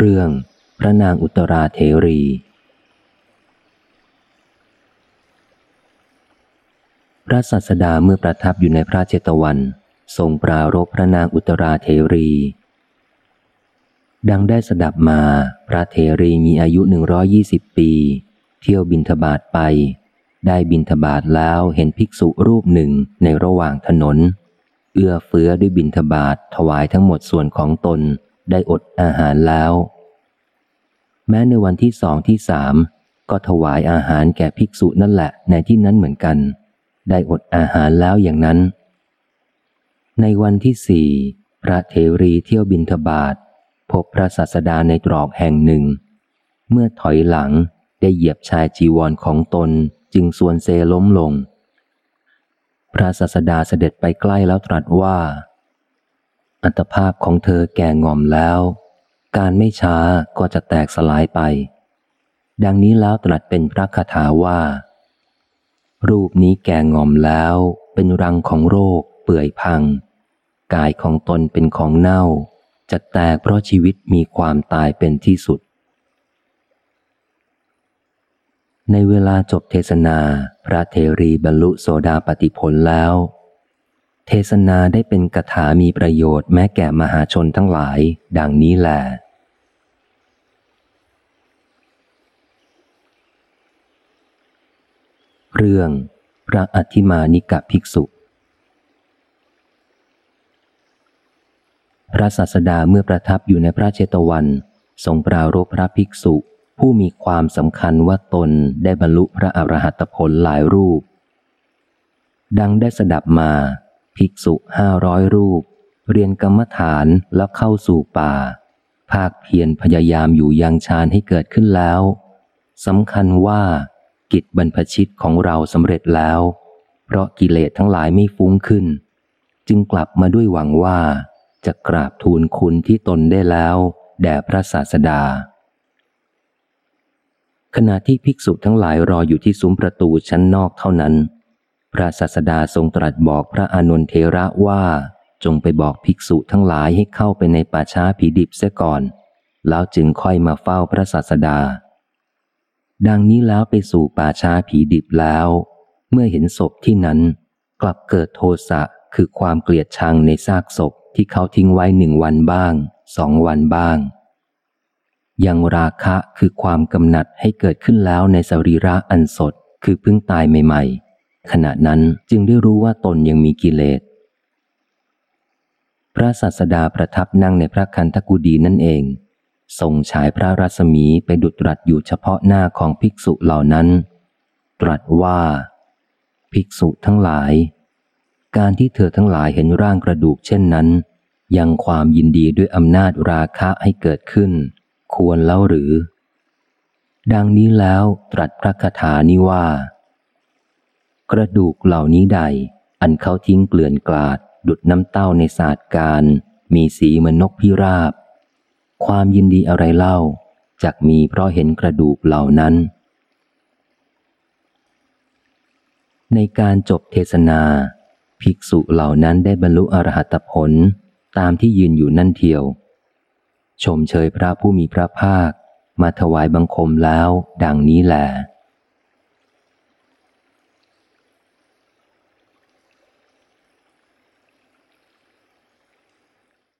เรื่องพระนางอุตราเทรี พระสัสดาเมื่อประทับอยู่ในพระเจตวัน ทรงปรารบพระนางอุตราเทรี ดังได้สดับมาพระเทรีมีอายุหนึ่งร้อยี่สิบปี เที่ยวบินทบาทไป ได้บินทบาทแล้วเห็นภิกษุรูปหนึ่งในระหว่างถนน เอื้อเฟื้อด้วยบินทบาทถวายทั้งหมดส่วนของตน ได้อดอาหารแล้ว แม้ในวันที่สองที่สามก็ถวายอาหารแก่ภิกษุนั่นแหละในที่นั้นเหมือนกัน ได้อดอาหารแล้วอย่างนั้น ในวันที่สี่พระเทรีเที่ยวบินทบาทพบพระศาสดาในตรอกแห่งหนึ่ง เมื่อถอยหลังได้เหยียบชายจีวรของตนจึงส่วนเซล้มลง พระศาสดาเสด็จไปใกล้แล้วตรัสว่า อัตภาพของเธอแก่งอมแล้ว การไม่ช้าก็จะแตกสลายไป ดังนี้แล้วตรัสเป็นพระคาถาว่า รูปนี้แก่งอมแล้วเป็นรังของโรค เปื่อยพัง กายของตนเป็นของเน่า จะแตกเพราะชีวิตมีความตายเป็นที่สุด ในเวลาจบเทศนา พระเทรีบรรลุโสดาปติผลแล้ว เทศนาได้เป็นกถามีประโยชน์แม้แก่มหาชนทั้งหลาย ดังนี้แหละเรื่องพระอธิมานิกะภิกษุ พระศาสดาเมื่อประทับอยู่ในพระเจตวันทรงปรารบพระภิกษุ ผู้มีความสำคัญว่าตนได้บรรลุพระอรหัตผลหลายรูป ดังได้สดับมา ภิกษุห้าร้อยรูป เรียนกรรมฐานแล้วเข้าสู่ป่า ภาคเพียรพยายามอยู่ยังฌานให้เกิดขึ้นแล้วสำคัญว่า กิจบรรพชิตของเราสำเร็จแล้ว เพราะกิเลสทั้งหลายไม่ฟุ้งขึ้น จึงกลับมาด้วยหวังว่า จะกราบทูลคุณที่ตนได้แล้วแด่พระศาสดา ขณะที่ภิกษุทั้งหลายรออยู่ที่ซุ้มประตูชั้นนอกเท่านั้น พระศาสดาทรงตรัสบอกพระอานนทเทระว่า จงไปบอกภิกษุทั้งหลายให้เข้าไปในป่าช้าผีดิบเสียก่อน แล้วจึงค่อยมาเฝ้าพระศาสดา ดังนี้แล้วไปสู่ป่าช้าผีดิบแล้ว เมื่อเห็นศพที่นั้น กลับเกิดโทสะคือความเกลียดชังในซากศพที่เขาทิ้งไว้หนึ่งวันบ้างสองวันบ้าง ยังราคะคือความกำหนัดให้เกิดขึ้นแล้วในสรีระอันสดคือเพิ่งตายใหม่ ๆ ขณะนั้นจึงได้รู้ว่าตนยังมีกิเลส พระสัสดาประทับนั่งในพระคันธกุดีนั่นเองทรงฉายพระรัศมีไปดุจรัสอยู่เฉพาะหน้าของภิกษุเหล่านั้น ตรัสว่า ภิกษุทั้งหลาย การที่เธอทั้งหลายเห็นร่างกระดูกเช่นนั้น ยังความยินดีด้วยอำนาจราคะให้เกิดขึ้น ควรแล้วหรือ ดังนี้แล้วตรัสพระคาถานี้ว่า กระดูกเหล่านี้ใด อันเขาทิ้งเกลื่อนกลาด ดุดน้ำเต้าในศาสตร์การ มีสีเหมือนนกพิราบ ความยินดีอะไรเล่าจักมีเพราะเห็นกระดูกเหล่านั้น ในการจบเทศนา ภิกษุเหล่านั้นได้บรรลุอรหัตผลตามที่ยืนอยู่นั่นเทียว ชมเชยพระผู้มีพระภาค มาถวายบังคมแล้ว ดังนี้แหละ